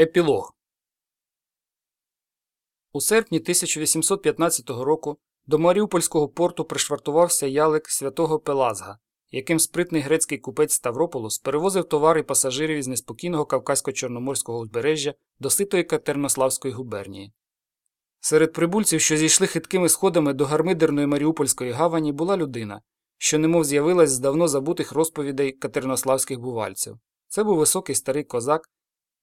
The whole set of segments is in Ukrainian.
Епілог У серпні 1815 року до Маріупольського порту пришвартувався ялик святого Пелазга, яким спритний грецький купець Ставрополос перевозив товари пасажирів із неспокійного Кавказько-Чорноморського узбережжя до ситої Катернославської губернії. Серед прибульців, що зійшли хиткими сходами до гармидерної Маріупольської гавані, була людина, що немов з'явилась з давно забутих розповідей катернославських бувальців. Це був високий старий козак,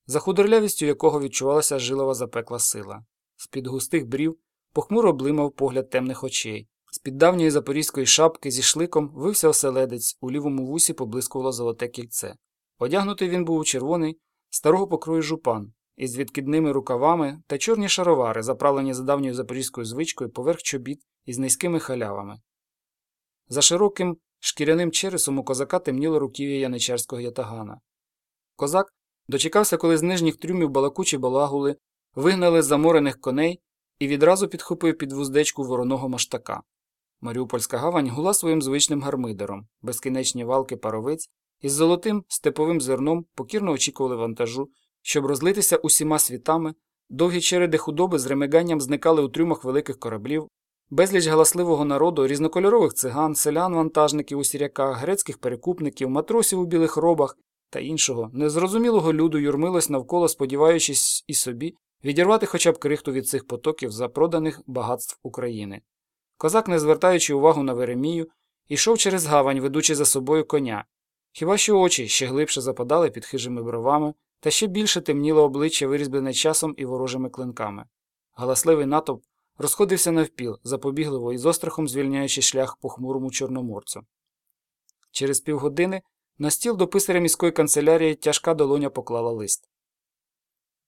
за худорлявістю якого відчувалася жилова запекла сила. З-під густих брів похмуро блимав погляд темних очей. З-під давньої запорізької шапки зі шликом вився оселедець, у лівому вусі поблискувало золоте кільце. Одягнутий він був у червоний, старого покрою жупан, із відкидними рукавами та чорні шаровари, заправлені за давньою запорізькою звичкою поверх чобіт із низькими халявами. За широким шкіряним чересом у козака темніло руків'я яничарського ятагана. Козак дочекався, коли з нижніх трюмів балакучі балагули вигнали заморених коней і відразу підхопив під вуздечку вороного маштака. Маріупольська гавань гула своїм звичним гармидером, безкінечні валки паровиць із золотим степовим зерном покірно очікували вантажу, щоб розлитися усіма світами, довгі череди худоби з ремиганням зникали у трюмах великих кораблів, безліч галасливого народу, різнокольорових циган, селян, вантажників у сіряках, грецьких перекупників, матросів у білих робах та іншого незрозумілого люду юрмилось навколо, сподіваючись і собі відірвати хоча б крихту від цих потоків запроданих багатств України. Козак, не звертаючи увагу на Веремію, йшов через гавань, ведучи за собою коня. Хіба що очі ще глибше западали під хижими бровами, та ще більше темніло обличчя, вирізблене часом і ворожими клинками. Галасливий натовп розходився навпіл, запобігливо і з острахом звільняючи шлях похмурому чорноморцю. Через півгодини на стіл до писаря міської канцелярії тяжка долоня поклала лист.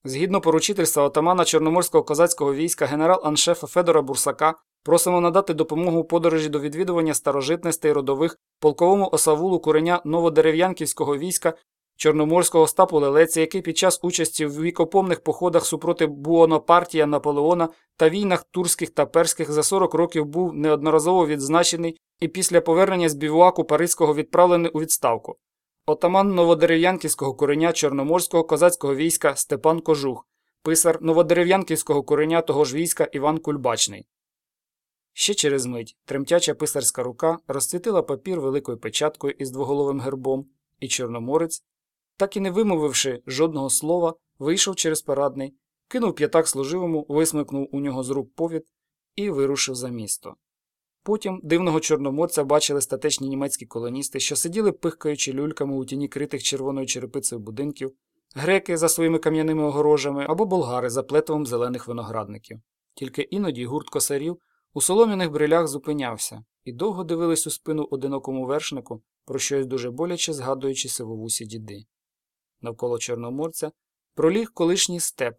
Згідно поручительства отамана Чорноморського козацького війська генерал-аншефа Федора Бурсака просимо надати допомогу у подорожі до відвідування старожитностей родових полковому осавулу куреня новодерев'янківського війська Чорноморського стапу Лелеці, який під час участі в вікопомних походах супроти Буонопартія Наполеона та війнах турських та перських за 40 років був неодноразово відзначений і після повернення з бівуаку Паризького відправлений у відставку. Отаман новодерев'янківського кореня Чорноморського козацького війська Степан Кожух, писар новодерев'янківського кореня того ж війська Іван Кульбачний. Ще через мить тремтяча писарська рука розцвітила папір великою печаткою із двоголовим гербом, і Чорноморець, так і не вимовивши жодного слова, вийшов через парадний, кинув п'ятак служивому, висмикнув у нього з рук повід і вирушив за місто. Потім дивного чорноморця бачили статечні німецькі колоністи, що сиділи пихкаючи люльками у тіні критих червоною черепицею будинків, греки за своїми кам'яними огорожами або болгари за плетовом зелених виноградників. Тільки іноді гурт косарів у солом'яних брилях зупинявся і довго дивились у спину одинокому вершнику, про щось дуже боляче згадуючи сивовусі діди. Навколо Чорноморця проліг колишній степ.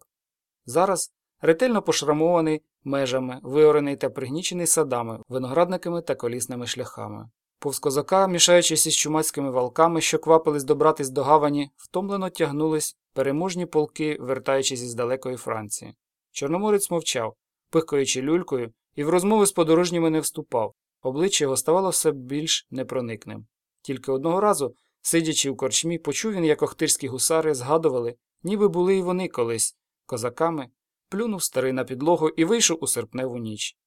Зараз ретельно пошрамований межами, виорений та пригнічений садами, виноградниками та колісними шляхами. Повз козака, мішаючись із чумацькими валками, що квапились добратись до гавані, втомлено тягнулись переможні полки, вертаючись із далекої Франції. Чорноморець мовчав, пихкаючи люлькою, і в розмови з подорожніми не вступав, обличчя його ставало все більш непроникним. Тільки одного разу, сидячи в корчмі, почув він, як охтирські гусари згадували, ніби були й вони колись козаками, плюнув старий на підлогу і вийшов у серпневу ніч.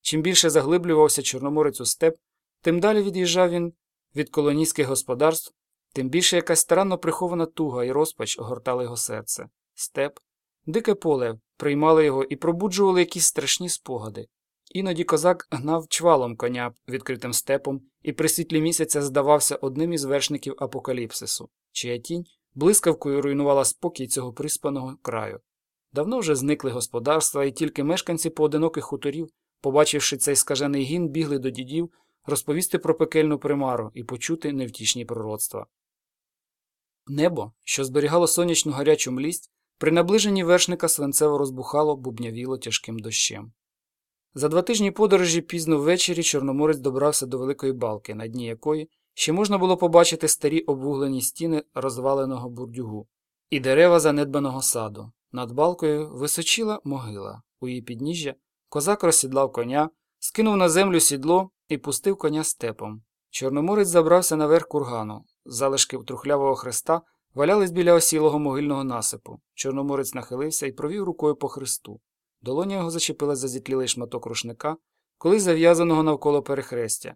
Чим більше заглиблювався Чорноморець у степ, тим далі від'їжджав він від колонійських господарств, тим більше якась старанно прихована туга і розпач огортали його серце. Степ, дике поле приймали його і пробуджували якісь страшні спогади. Іноді козак гнав чвалом коня відкритим степом і при світлі місяця здавався одним із вершників апокаліпсису, чия тінь блискавкою руйнувала спокій цього приспаного краю. Давно вже зникли господарства, і тільки мешканці поодиноких хуторів, побачивши цей скажений гін, бігли до дідів розповісти про пекельну примару і почути невтішні пророцтва. Небо, що зберігало сонячну гарячу млість, при наближенні вершника свинцево розбухало, бубнявіло тяжким дощем. За два тижні подорожі пізно ввечері Чорноморець добрався до великої балки, на дні якої ще можна було побачити старі обвуглені стіни розваленого бурдюгу і дерева занедбаного саду. Над балкою височила могила. У її підніжжя козак розсідлав коня, скинув на землю сідло і пустив коня степом. Чорноморець забрався наверх кургану. Залишки трухлявого хреста валялись біля осілого могильного насипу. Чорноморець нахилився і провів рукою по хресту. Долоня його зачепилась за зітлілий шматок рушника, колись зав'язаного навколо перехрестя.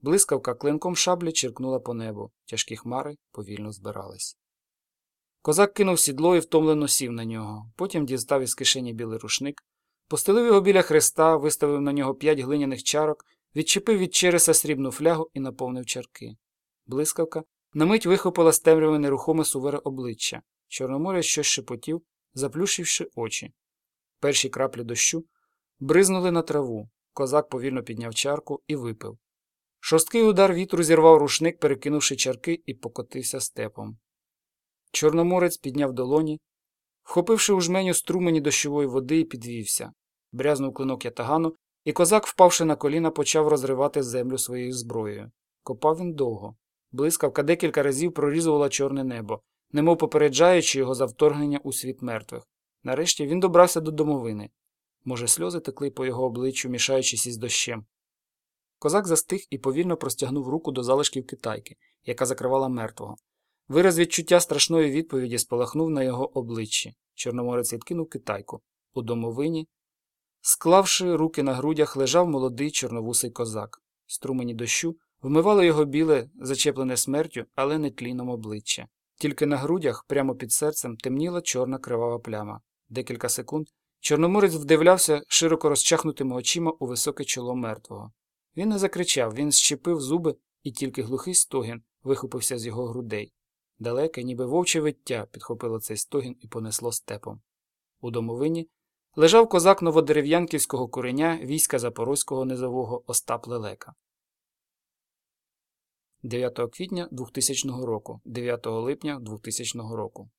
Блискавка клинком шаблі черкнула по небу. Тяжкі хмари повільно збирались. Козак кинув сідло і втомлено сів на нього. Потім дістав із кишені білий рушник, постелив його біля хреста, виставив на нього п'ять глиняних чарок, відчепив від череса срібну флягу і наповнив чарки. Блискавка на мить вихопила з темряви нерухоме сувере обличчя. Чорноморя щось шепотів, заплющивши очі. Перші краплі дощу бризнули на траву. Козак повільно підняв чарку і випив. Шорсткий удар вітру зірвав рушник, перекинувши чарки, і покотився степом. Чорноморець підняв долоні, вхопивши у жменю струмені дощової води і підвівся. Брязнув клинок ятагану, і козак, впавши на коліна, почав розривати землю своєю зброєю. Копав він довго. Блискавка декілька разів прорізувала чорне небо, немов попереджаючи його за вторгнення у світ мертвих. Нарешті він добрався до домовини. Може, сльози текли по його обличчю, мішаючись із дощем. Козак застиг і повільно простягнув руку до залишків китайки, яка закривала мертвого. Вираз відчуття страшної відповіді спалахнув на його обличчі. Чорноморець відкинув китайку. У домовині, склавши руки на грудях, лежав молодий чорновусий козак. Струмені дощу вмивало його біле, зачеплене смертю, але не тліном обличчя. Тільки на грудях, прямо під серцем, темніла чорна кривава пляма. Декілька секунд Чорноморець вдивлявся широко розчахнутими очима у високе чоло мертвого. Він не закричав, він щепив зуби, і тільки глухий стогін вихопився з його грудей. Далеке, ніби вовче виття, підхопило цей стогін і понесло степом. У домовині лежав козак новодерев'янківського куреня війська Запорозького низового Остап Лелека. 9 квітня 2000 року, 9 липня 2000 року.